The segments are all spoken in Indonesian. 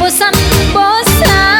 bosan bosan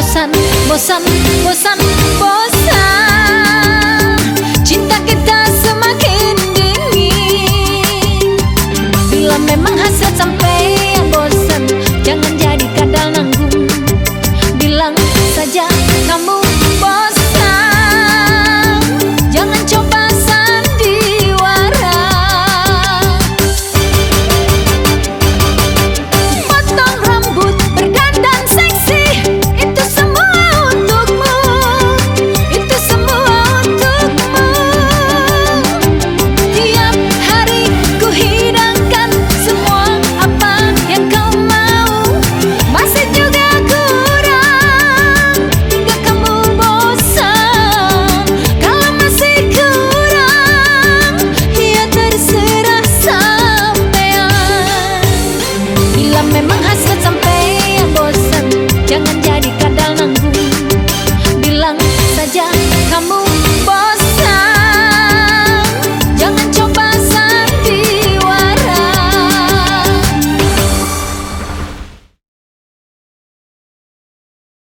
bosan, bosan, bosan, bosan. Cinta kita semakin dingin. Bila memang hasrat sampai yang bosan Jangan jadi kadal nanggung. Bilang saja kamu bosan.